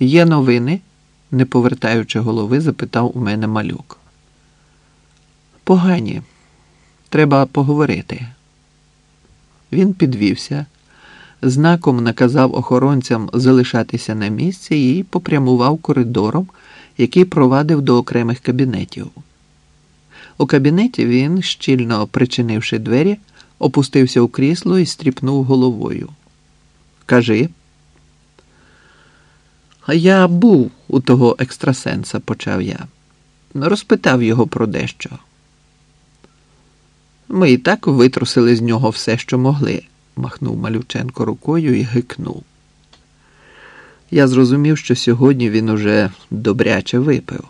Є новини? не повертаючи голови, запитав у мене малюк. Погані. Треба поговорити. Він підвівся, знаком наказав охоронцям залишатися на місці і попрямував коридором, який провадив до окремих кабінетів. У кабінеті він, щільно причинивши двері, опустився у крісло і стріпнув головою. Кажи. Я був у того екстрасенса, почав я. Розпитав його про дещо. Ми і так витрусили з нього все, що могли, махнув Малюченко рукою і гикнув. Я зрозумів, що сьогодні він уже добряче випив.